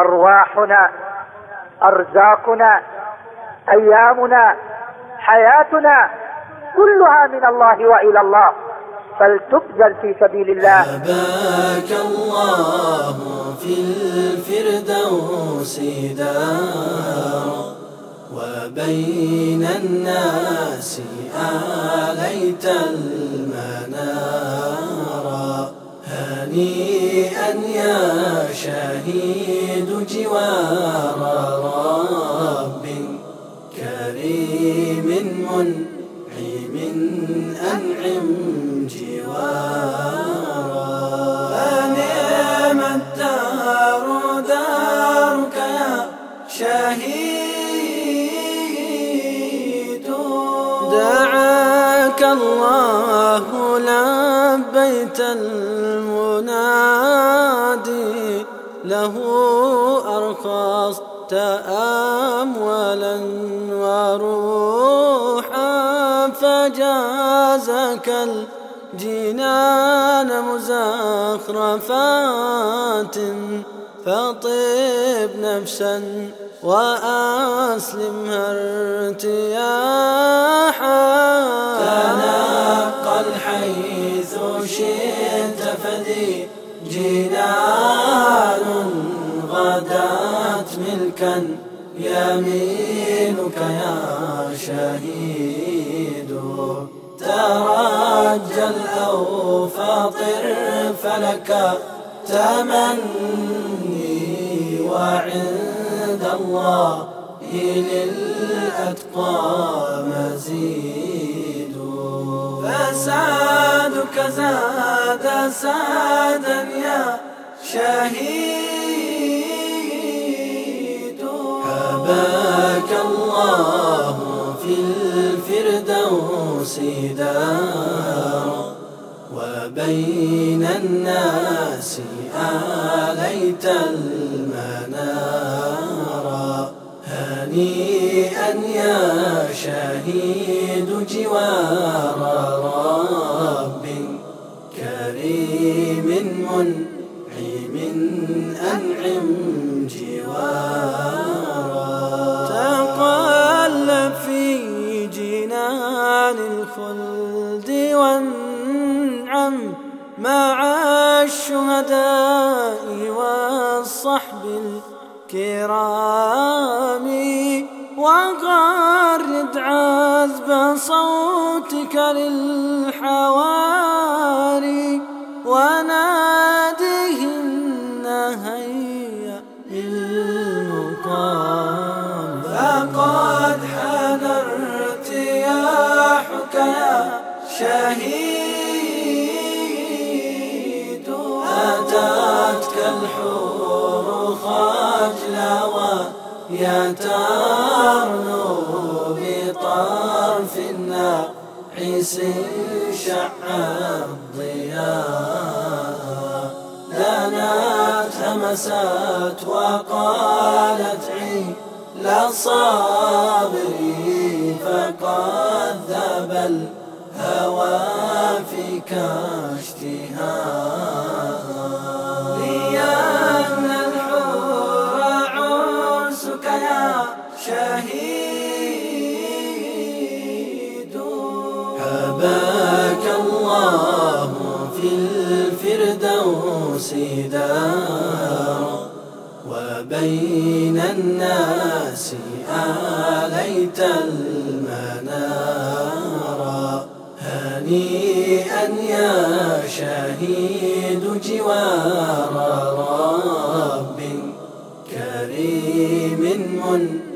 أرواحنا أرزاقنا أيامنا حياتنا كلها من الله وإلى الله. فلتبذل في سبيل الله. أباك الله في الفردوس دار وبين الناس آليت المنار هنيئا يا شهيد جوار رب كريم منعم أنعم جوارا فنعم الدار دارك يا شهيد. دعاك الله لبيت المنادي له أرخصت أموالا وروحا فجازك الجنان مزخرفات فطيب نفسا وأسلمها ارتياحا. تنقل حيث شئت فذي جنان غدات ملكا يمينك يا شهيد. ترجل أو فاطر فلك تمني وعند الله للأتقى مزيد. فسادك زاد سادا يا شهيد. حباك الله في الفردوس دار. وبين الناس آليت المنار. هنيئا يا شهيد جوار رب كريم منعم أنعم. مع الشهداء والصحب الكرام. وغرد عذب صوتك للحواري وناديهن هيا للمقام. فقد ارتياحك يا شهيد ويترنو بطرف الناعس شع الضياء دنت همست وقالت عيل صابري فقد ذاب الهوى فيك اشتهاء الله في الفردوس وبين الناس آليت المنار هنيئا يا شهيد جوار رب كريم أنعم